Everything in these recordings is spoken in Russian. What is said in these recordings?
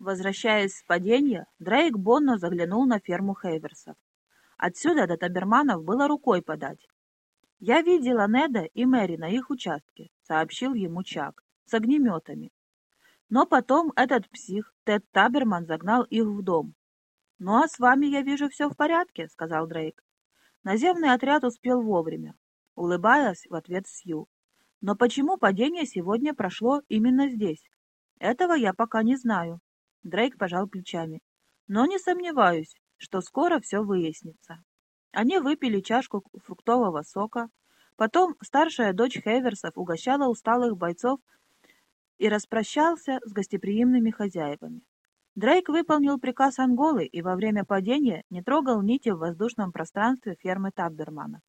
Возвращаясь с падения, Дрейк Бонно заглянул на ферму Хейверсов. Отсюда до Таберманов было рукой подать. «Я видела Неда и Мэри на их участке», — сообщил ему Чак, — «с огнеметами. Но потом этот псих, Тед Таберман, загнал их в дом. «Ну а с вами, я вижу, все в порядке», — сказал Дрейк. Наземный отряд успел вовремя, улыбаясь в ответ Сью. «Но почему падение сегодня прошло именно здесь? Этого я пока не знаю». Дрейк пожал плечами. «Но не сомневаюсь, что скоро все выяснится». Они выпили чашку фруктового сока. Потом старшая дочь Хеверсов угощала усталых бойцов и распрощался с гостеприимными хозяевами. Дрейк выполнил приказ Анголы и во время падения не трогал нити в воздушном пространстве фермы Таббермана.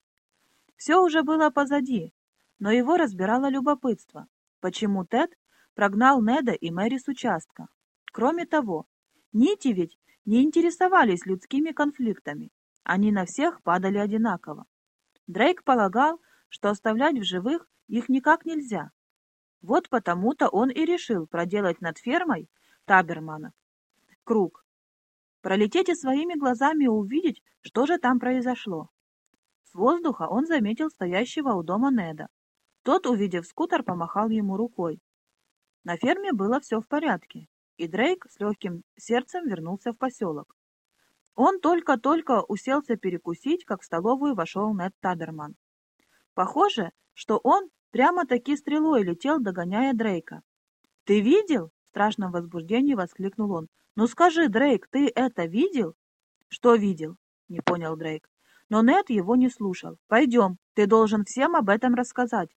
Все уже было позади, но его разбирало любопытство, почему Тед прогнал Неда и Мэри с участка. Кроме того, нити ведь не интересовались людскими конфликтами, они на всех падали одинаково. Дрейк полагал, что оставлять в живых их никак нельзя. Вот потому-то он и решил проделать над фермой Табермана круг. Пролететь и своими глазами увидеть, что же там произошло. С воздуха он заметил стоящего у дома Неда. Тот, увидев скутер, помахал ему рукой. На ферме было все в порядке, и Дрейк с легким сердцем вернулся в поселок. Он только-только уселся перекусить, как в столовую вошел Нед Таберман. Похоже, что он прямо-таки стрелой летел, догоняя Дрейка. «Ты видел?» — в страшном возбуждении воскликнул он. «Ну скажи, Дрейк, ты это видел?» «Что видел?» — не понял Дрейк. Но Нед его не слушал. «Пойдем, ты должен всем об этом рассказать».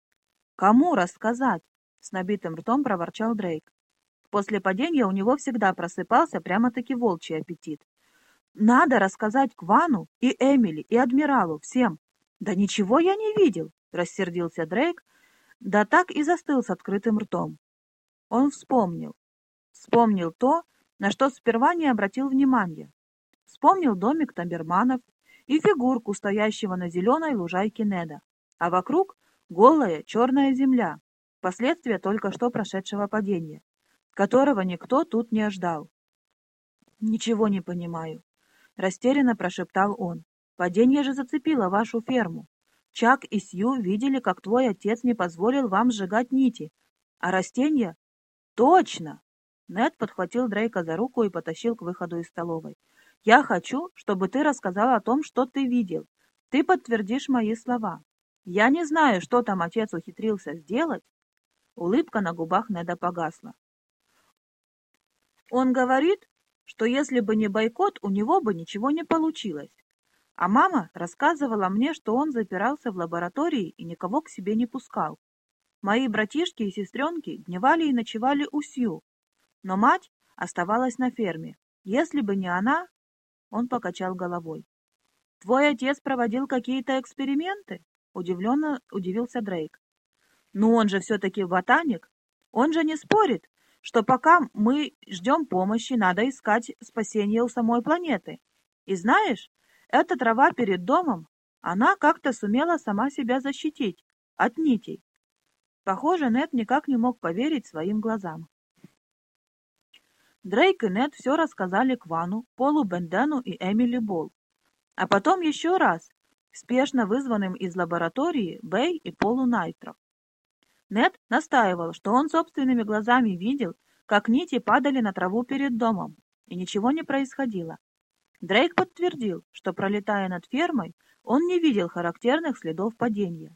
«Кому рассказать?» — с набитым ртом проворчал Дрейк. После падения у него всегда просыпался прямо-таки волчий аппетит. Надо рассказать Квану и Эмили и адмиралу, всем. Да ничего я не видел, рассердился Дрейк, да так и застыл с открытым ртом. Он вспомнил. Вспомнил то, на что сперва не обратил внимания. Вспомнил домик Тамберманов и фигурку, стоящего на зеленой лужайке Неда, а вокруг голая черная земля, последствия только что прошедшего падения, которого никто тут не ожидал. «Ничего не понимаю», — растерянно прошептал он. «Падение же зацепило вашу ферму. Чак и Сью видели, как твой отец не позволил вам сжигать нити. А растения...» «Точно!» Нед подхватил Дрейка за руку и потащил к выходу из столовой. «Я хочу, чтобы ты рассказал о том, что ты видел. Ты подтвердишь мои слова. Я не знаю, что там отец ухитрился сделать». Улыбка на губах Неда погасла. «Он говорит, что если бы не бойкот, у него бы ничего не получилось. А мама рассказывала мне, что он запирался в лаборатории и никого к себе не пускал. Мои братишки и сестренки дневали и ночевали у Сью, но мать оставалась на ферме. Если бы не она, он покачал головой. «Твой отец проводил какие-то эксперименты?» Удивленно удивился Дрейк. «Ну он же все-таки ботаник. Он же не спорит, что пока мы ждем помощи, надо искать спасение у самой планеты. И знаешь, эта трава перед домом, она как-то сумела сама себя защитить от нитей. Похоже, Нед никак не мог поверить своим глазам. Дрейк и Нед все рассказали Квану, Полу Бендену и Эмили Болл. А потом еще раз, спешно вызванным из лаборатории Бэй и Полу Найтро. Нед настаивал, что он собственными глазами видел, как нити падали на траву перед домом, и ничего не происходило. Дрейк подтвердил, что, пролетая над фермой, он не видел характерных следов падения.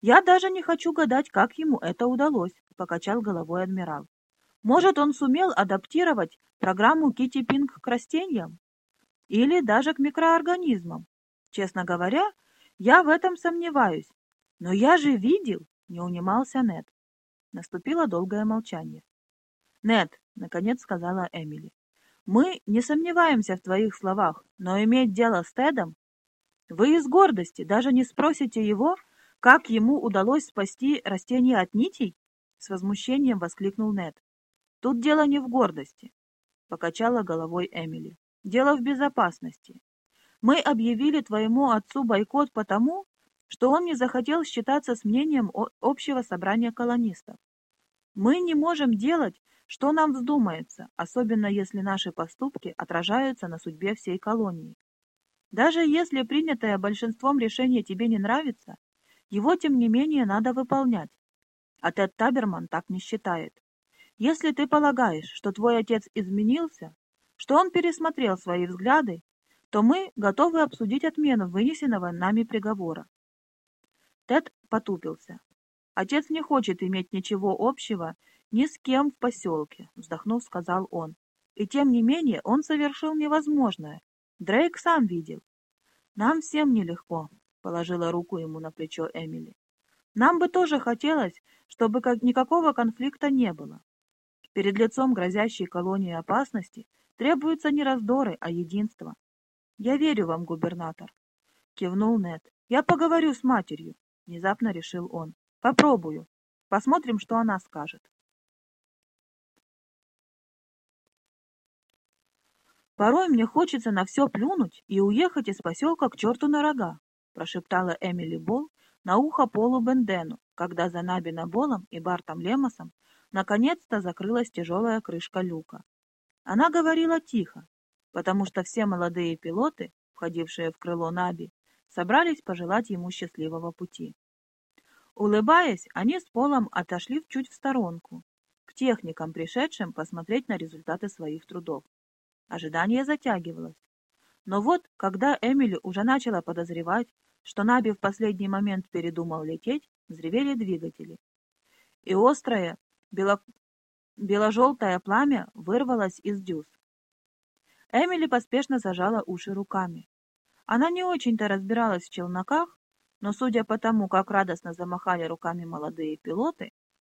«Я даже не хочу гадать, как ему это удалось», — покачал головой адмирал. «Может, он сумел адаптировать программу Кити Пинг к растениям? Или даже к микроорганизмам? Честно говоря, я в этом сомневаюсь. Но я же видел, не унимался Нед. Наступило долгое молчание. «Нед», — наконец сказала Эмили, — «мы не сомневаемся в твоих словах, но иметь дело с Тедом... Вы из гордости даже не спросите его, как ему удалось спасти растение от нитей?» С возмущением воскликнул Нед. «Тут дело не в гордости», — покачала головой Эмили. «Дело в безопасности. Мы объявили твоему отцу бойкот потому, что он не захотел считаться с мнением общего собрания колонистов. Мы не можем делать, что нам вздумается, особенно если наши поступки отражаются на судьбе всей колонии. Даже если принятое большинством решение тебе не нравится, его, тем не менее, надо выполнять. А Тед Таберман так не считает. Если ты полагаешь, что твой отец изменился, что он пересмотрел свои взгляды, то мы готовы обсудить отмену вынесенного нами приговора. Тед потупился. Отец не хочет иметь ничего общего ни с кем в поселке, вздохнув, сказал он. И тем не менее он совершил невозможное. Дрейк сам видел. Нам всем нелегко, положила руку ему на плечо Эмили. Нам бы тоже хотелось, чтобы как никакого конфликта не было. Перед лицом грозящей колонии опасности требуются не раздоры, а единство. Я верю вам, губернатор. Кивнул Нед. Я поговорю с матерью, внезапно решил он. Попробую. Посмотрим, что она скажет. Порой мне хочется на все плюнуть и уехать из поселка к черту на рога, прошептала Эмили Болл на ухо Полу Бендену, когда за Набина Болом и Бартом Лемосом наконец-то закрылась тяжелая крышка люка. Она говорила тихо, потому что все молодые пилоты, входившие в крыло Наби, собрались пожелать ему счастливого пути. Улыбаясь, они с Полом отошли чуть в сторонку, к техникам, пришедшим посмотреть на результаты своих трудов. Ожидание затягивалось. Но вот, когда Эмили уже начала подозревать, что Наби в последний момент передумал лететь, взревели двигатели. И острое, бело... бело-желтое пламя вырвалось из дюз. Эмили поспешно зажала уши руками. Она не очень-то разбиралась в челноках, но судя по тому, как радостно замахали руками молодые пилоты,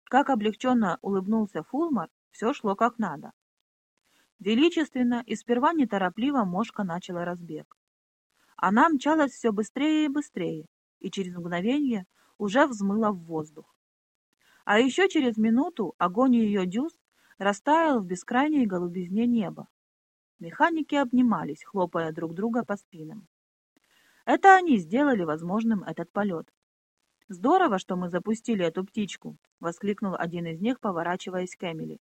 как облегченно улыбнулся Фулмар, все шло как надо. Величественно и сперва неторопливо мошка начала разбег. Она мчалась все быстрее и быстрее, и через мгновение уже взмыла в воздух. А еще через минуту огонь ее дюз растаял в бескрайней голубизне неба. Механики обнимались, хлопая друг друга по спинам. Это они сделали возможным этот полет. «Здорово, что мы запустили эту птичку!» — воскликнул один из них, поворачиваясь к Эмили.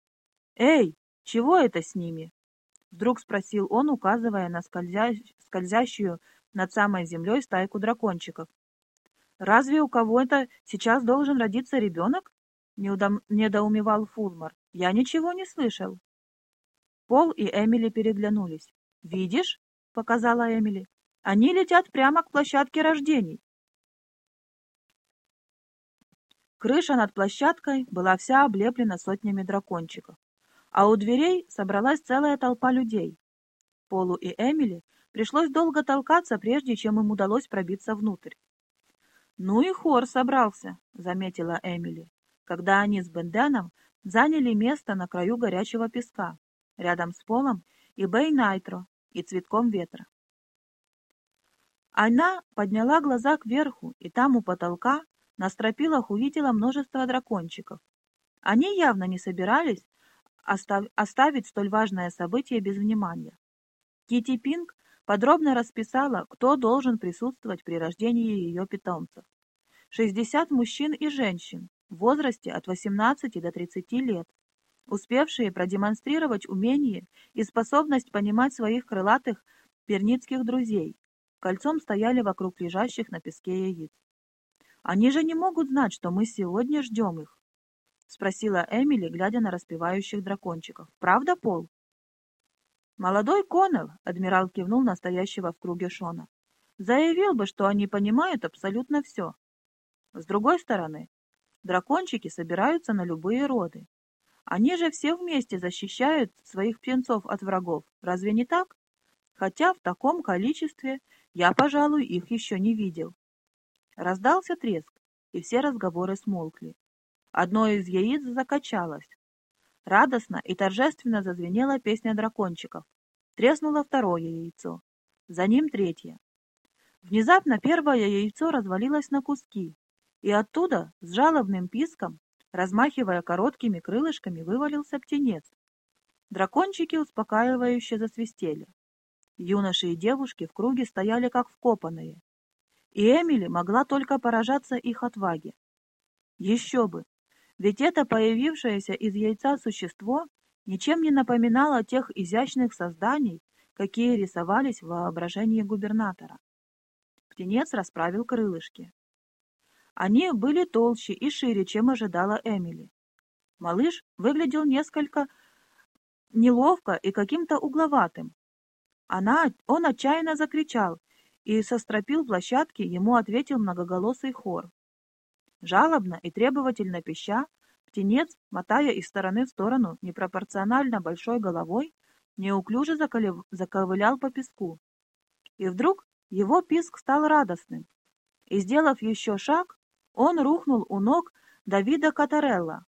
«Эй, «Чего это с ними?» — вдруг спросил он, указывая на скользя... скользящую над самой землей стайку дракончиков. «Разве у кого-то сейчас должен родиться ребенок?» — неудом... недоумевал Фулмар. «Я ничего не слышал». Пол и Эмили переглянулись. «Видишь?» — показала Эмили. «Они летят прямо к площадке рождений». Крыша над площадкой была вся облеплена сотнями дракончиков а у дверей собралась целая толпа людей. Полу и Эмили пришлось долго толкаться, прежде чем им удалось пробиться внутрь. «Ну и хор собрался», — заметила Эмили, когда они с Бенденом заняли место на краю горячего песка, рядом с Полом и Бэй Найтро, и цветком ветра. Она подняла глаза кверху, и там у потолка на стропилах увидела множество дракончиков. Они явно не собирались оставить столь важное событие без внимания. Кити Пинг подробно расписала, кто должен присутствовать при рождении ее питомцев. 60 мужчин и женщин в возрасте от 18 до 30 лет, успевшие продемонстрировать умение и способность понимать своих крылатых перницких друзей, кольцом стояли вокруг лежащих на песке яиц. Они же не могут знать, что мы сегодня ждем их. — спросила Эмили, глядя на распевающих дракончиков. «Правда, Пол?» «Молодой Коннелл», — адмирал кивнул настоящего в круге Шона, — «заявил бы, что они понимают абсолютно все. С другой стороны, дракончики собираются на любые роды. Они же все вместе защищают своих птенцов от врагов, разве не так? Хотя в таком количестве я, пожалуй, их еще не видел». Раздался треск, и все разговоры смолкли. Одно из яиц закачалось. Радостно и торжественно зазвенела песня дракончиков. Треснуло второе яйцо. За ним третье. Внезапно первое яйцо развалилось на куски, и оттуда, с жалобным писком, размахивая короткими крылышками, вывалился птенец. Дракончики успокаивающе засвистели. Юноши и девушки в круге стояли как вкопанные, и Эмили могла только поражаться их отваге. Еще бы! Ведь это появившееся из яйца существо ничем не напоминало тех изящных созданий, какие рисовались в воображении губернатора. Птенец расправил крылышки. Они были толще и шире, чем ожидала Эмили. Малыш выглядел несколько неловко и каким-то угловатым. Она, он отчаянно закричал, и со стропил площадки ему ответил многоголосый хор. Жалобно и требовательно пища, птенец, мотая из стороны в сторону непропорционально большой головой, неуклюже заковылял по песку. И вдруг его писк стал радостным, и, сделав еще шаг, он рухнул у ног Давида Катарелла.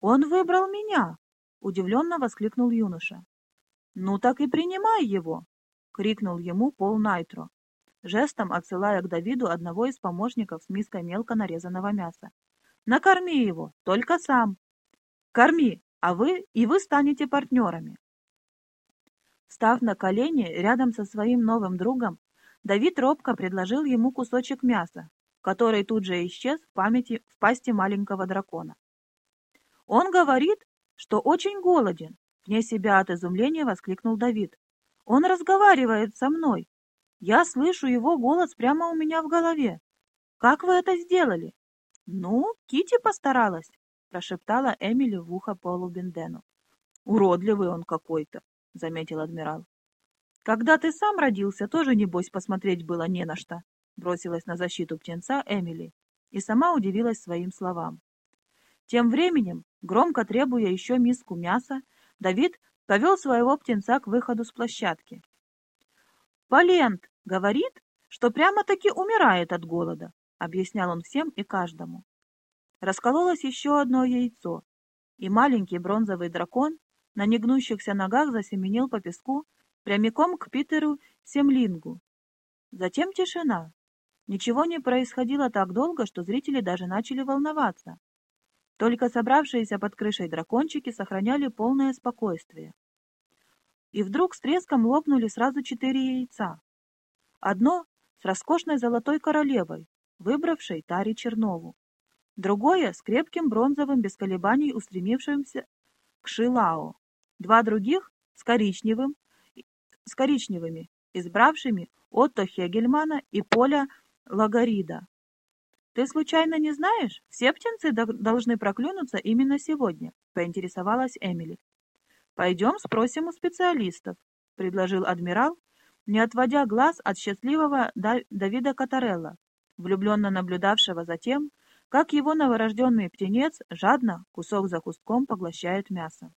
«Он выбрал меня!» — удивленно воскликнул юноша. «Ну так и принимай его!» — крикнул ему Пол Найтро, жестом отсылая к Давиду одного из помощников с миской мелко нарезанного мяса. «Накорми его, только сам. Корми, а вы и вы станете партнерами». Став на колени рядом со своим новым другом, Давид робко предложил ему кусочек мяса, который тут же исчез в памяти в пасти маленького дракона. «Он говорит, что очень голоден», — вне себя от изумления воскликнул Давид. «Он разговаривает со мной. Я слышу его голос прямо у меня в голове. Как вы это сделали?» «Ну, Кити постаралась», — прошептала Эмили в ухо Полу Бендену. «Уродливый он какой-то», — заметил адмирал. «Когда ты сам родился, тоже, небось, посмотреть было не на что», — бросилась на защиту птенца Эмили и сама удивилась своим словам. Тем временем, громко требуя еще миску мяса, Давид повел своего птенца к выходу с площадки. «Полент говорит, что прямо-таки умирает от голода», — объяснял он всем и каждому. Раскололось еще одно яйцо, и маленький бронзовый дракон на негнущихся ногах засеменил по песку прямиком к Питеру Семлингу. Затем тишина. Ничего не происходило так долго, что зрители даже начали волноваться. Только собравшиеся под крышей дракончики сохраняли полное спокойствие. И вдруг с треском лопнули сразу четыре яйца. Одно с роскошной золотой королевой, выбравшей Тари Чернову. Другое с крепким бронзовым без колебаний устремившимся к Шилао. Два других с коричневым, с коричневыми, избравшими Отто Хегельмана и Поля Лагарида. «Ты случайно не знаешь, все птенцы должны проклюнуться именно сегодня?» — поинтересовалась Эмили. «Пойдем спросим у специалистов», — предложил адмирал, не отводя глаз от счастливого Давида Катарелла, влюбленно наблюдавшего за тем, как его новорожденный птенец жадно, кусок за куском, поглощает мясо.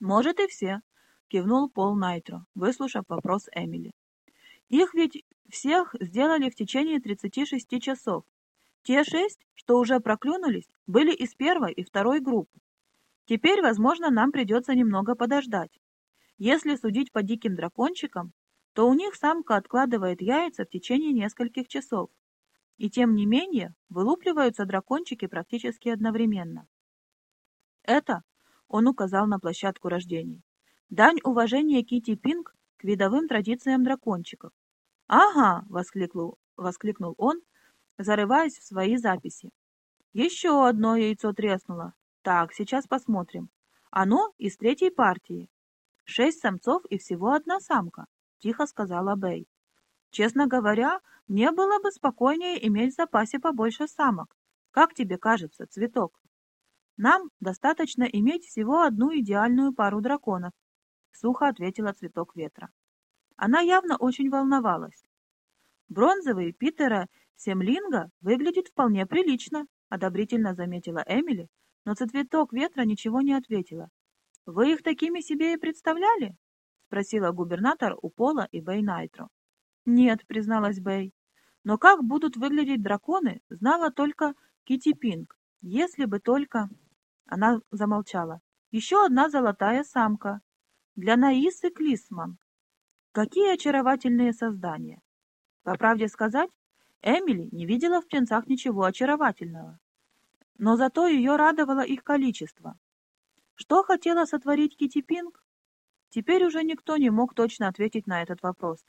«Может, и все», — кивнул Пол Найтро, выслушав вопрос Эмили. «Их ведь всех сделали в течение 36 часов, те шесть, что уже проклюнулись, были из первой и второй групп. Теперь, возможно, нам придется немного подождать. Если судить по диким дракончикам, то у них самка откладывает яйца в течение нескольких часов. И тем не менее, вылупливаются дракончики практически одновременно. Это, он указал на площадку рождений, дань уважения Кити Пинг к видовым традициям дракончиков. «Ага!» — воскликнул, воскликнул он, зарываясь в свои записи. Еще одно яйцо треснуло. Так, сейчас посмотрим. Оно из третьей партии. Шесть самцов и всего одна самка, тихо сказала Бэй. Честно говоря, мне было бы спокойнее иметь в запасе побольше самок. Как тебе кажется, цветок? Нам достаточно иметь всего одну идеальную пару драконов, сухо ответила цветок ветра. Она явно очень волновалась. Бронзовый Питера «Семлинга выглядит вполне прилично», — одобрительно заметила Эмили, но цветок ветра ничего не ответила. «Вы их такими себе и представляли?» — спросила губернатор у Пола и Бэй Найтро. «Нет», — призналась Бэй. «Но как будут выглядеть драконы, знала только Кити Пинг. Если бы только...» Она замолчала. «Еще одна золотая самка. Для Наисы Клисман. Какие очаровательные создания!» По правде сказать, Эмили не видела в птенцах ничего очаровательного, но зато ее радовало их количество. Что хотела сотворить Кити Пинг? Теперь уже никто не мог точно ответить на этот вопрос.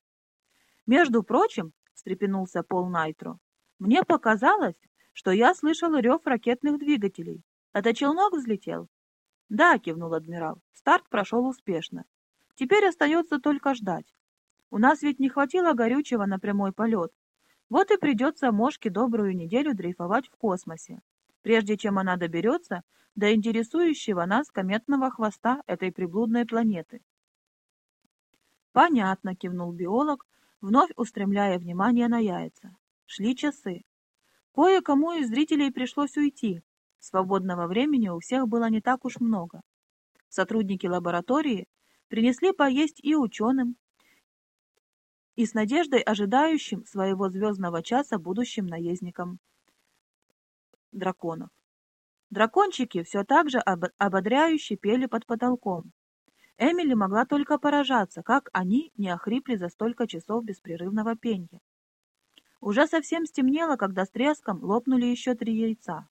«Между прочим», — встрепенулся Пол Найтро, — «мне показалось, что я слышал рев ракетных двигателей. Это челнок взлетел? Да, кивнул адмирал. Старт прошел успешно. Теперь остается только ждать. У нас ведь не хватило горючего на прямой полет. Вот и придется Мошке добрую неделю дрейфовать в космосе, прежде чем она доберется до интересующего нас кометного хвоста этой приблудной планеты. «Понятно», — кивнул биолог, вновь устремляя внимание на яйца. Шли часы. Кое-кому из зрителей пришлось уйти. Свободного времени у всех было не так уж много. Сотрудники лаборатории принесли поесть и ученым, и с надеждой ожидающим своего звездного часа будущим наездникам драконов. Дракончики все так же ободряюще пели под потолком. Эмили могла только поражаться, как они не охрипли за столько часов беспрерывного пенья. Уже совсем стемнело, когда с треском лопнули еще три яйца.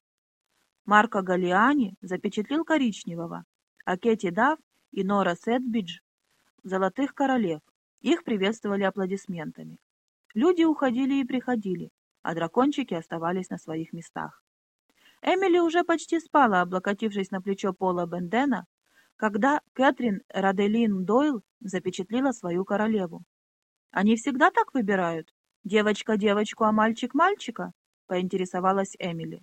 Марко Галиани запечатлил коричневого, а Кетти Дав и Нора Сетбидж — золотых королев. Их приветствовали аплодисментами. Люди уходили и приходили, а дракончики оставались на своих местах. Эмили уже почти спала, облокотившись на плечо Пола Бендена, когда Кэтрин Раделин Дойл запечатлила свою королеву. «Они всегда так выбирают? Девочка девочку, а мальчик мальчика?» — поинтересовалась Эмили.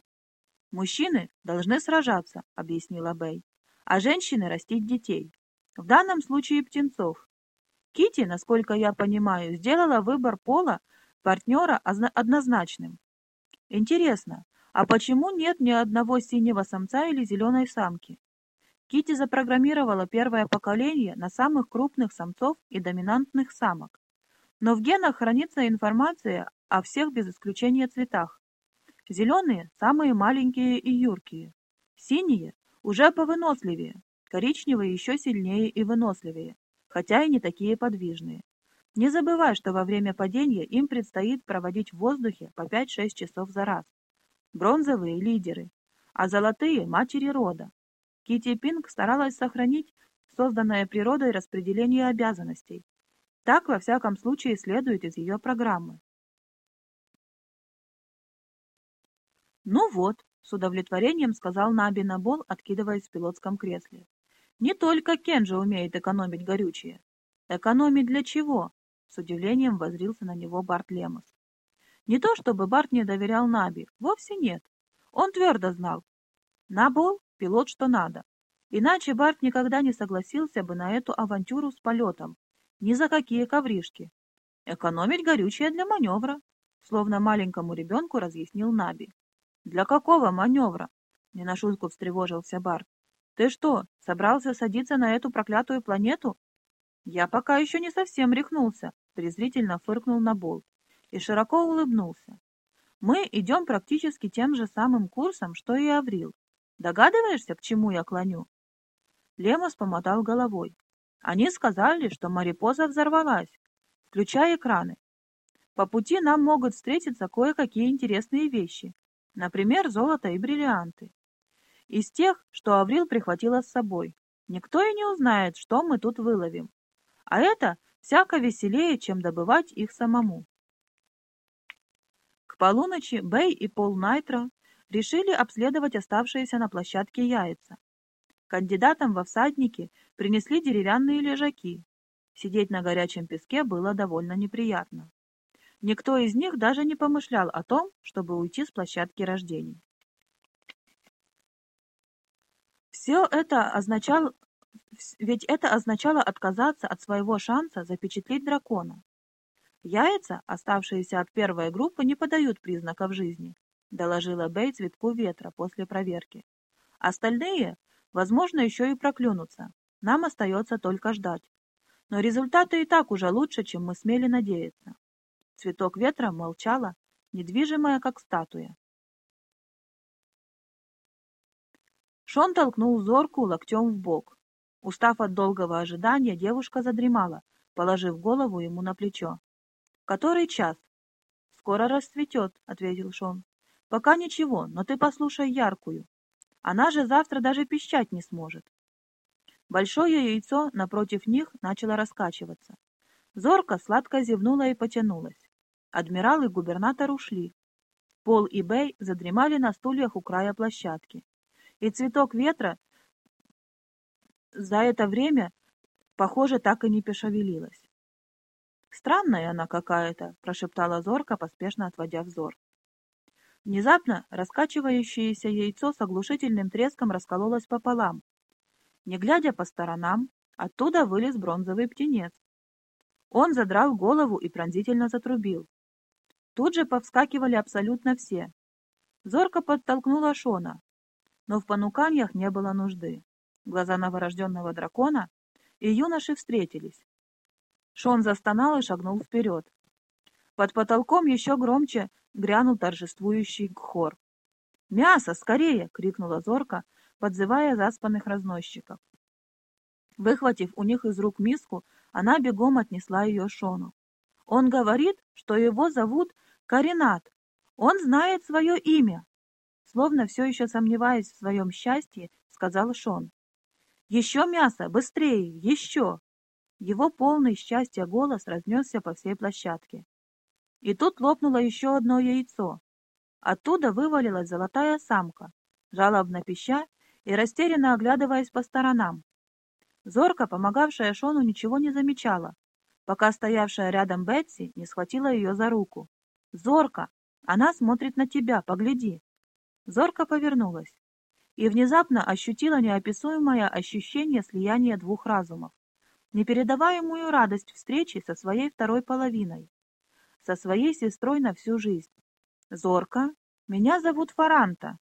«Мужчины должны сражаться», — объяснила Бэй, «а женщины растить детей. В данном случае птенцов. Кити, насколько я понимаю, сделала выбор пола партнера однозначным. Интересно, а почему нет ни одного синего самца или зеленой самки? Кити запрограммировала первое поколение на самых крупных самцов и доминантных самок. Но в генах хранится информация о всех без исключения цветах. Зеленые – самые маленькие и юркие. Синие – уже повыносливее. Коричневые еще сильнее и выносливее, хотя и не такие подвижные. Не забывай, что во время падения им предстоит проводить в воздухе по 5-6 часов за раз. Бронзовые – лидеры, а золотые – матери рода. Кити Пинг старалась сохранить созданное природой распределение обязанностей. Так, во всяком случае, следует из ее программы. «Ну вот», — с удовлетворением сказал Наби Набол, откидываясь в пилотском кресле. «Не только Кенджи умеет экономить горючее. Экономить для чего?» — с удивлением возрился на него Барт Лемос. Не то чтобы Барт не доверял Наби, вовсе нет. Он твердо знал. Набол пилот что надо. Иначе Барт никогда не согласился бы на эту авантюру с полетом. Ни за какие ковришки. Экономить горючее для маневра, словно маленькому ребенку разъяснил Наби. «Для какого маневра?» — не на шутку встревожился Барт. «Ты что, собрался садиться на эту проклятую планету?» «Я пока еще не совсем рехнулся», — презрительно фыркнул Набол и широко улыбнулся. «Мы идем практически тем же самым курсом, что и Аврил. Догадываешься, к чему я клоню?» Лемос помотал головой. «Они сказали, что Марипоза взорвалась. Включай экраны. По пути нам могут встретиться кое-какие интересные вещи. Например, золото и бриллианты. Из тех, что Аврил прихватила с собой. Никто и не узнает, что мы тут выловим. А это всяко веселее, чем добывать их самому. К полуночи Бэй и Пол Найтро решили обследовать оставшиеся на площадке яйца. Кандидатам во всадники принесли деревянные лежаки. Сидеть на горячем песке было довольно неприятно. Никто из них даже не помышлял о том, чтобы уйти с площадки рождений. Все это означало, ведь это означало отказаться от своего шанса запечатлеть дракона. Яйца, оставшиеся от первой группы, не подают признаков жизни, — доложила Бэй цветку ветра после проверки. «Остальные, возможно, еще и проклюнутся. Нам остается только ждать. Но результаты и так уже лучше, чем мы смели надеяться». Цветок ветра молчала, недвижимая, как статуя. Шон толкнул зорку локтем в бок. Устав от долгого ожидания, девушка задремала, положив голову ему на плечо. «Который час?» «Скоро расцветет», — ответил Шон. Пока ничего, но ты послушай яркую. Она же завтра даже пищать не сможет. Большое яйцо напротив них начало раскачиваться. Зорка сладко зевнула и потянулась. Адмирал и губернатор ушли. Пол и Бэй задремали на стульях у края площадки. И цветок ветра за это время, похоже, так и не пошевелилась. «Странная она какая-то», — прошептала Зорка, поспешно отводя взор. Внезапно раскачивающееся яйцо с оглушительным треском раскололось пополам. Не глядя по сторонам, оттуда вылез бронзовый птенец. Он задрал голову и пронзительно затрубил. Тут же повскакивали абсолютно все. Зорко подтолкнула Шона, но в понуканьях не было нужды. Глаза новорожденного дракона и юноши встретились. Шон застонал и шагнул вперед. Под потолком еще громче грянул торжествующий хор. «Мясо, скорее!» — крикнула Зорка, подзывая заспанных разносчиков. Выхватив у них из рук миску, она бегом отнесла ее Шону. «Он говорит, что его зовут Каринат. Он знает свое имя!» Словно все еще сомневаясь в своем счастье, сказал Шон. «Еще мясо! Быстрее! Еще!» Его полный счастья голос разнесся по всей площадке. И тут лопнуло еще одно яйцо. Оттуда вывалилась золотая самка, жалобно пища и растерянно оглядываясь по сторонам. Зорка, помогавшая Шону, ничего не замечала, пока стоявшая рядом Бетси не схватила ее за руку. «Зорка! Она смотрит на тебя, погляди!» Зорка повернулась и внезапно ощутила неописуемое ощущение слияния двух разумов, непередаваемую радость встречи со своей второй половиной со своей сестрой на всю жизнь. Зорка, меня зовут Фаранта,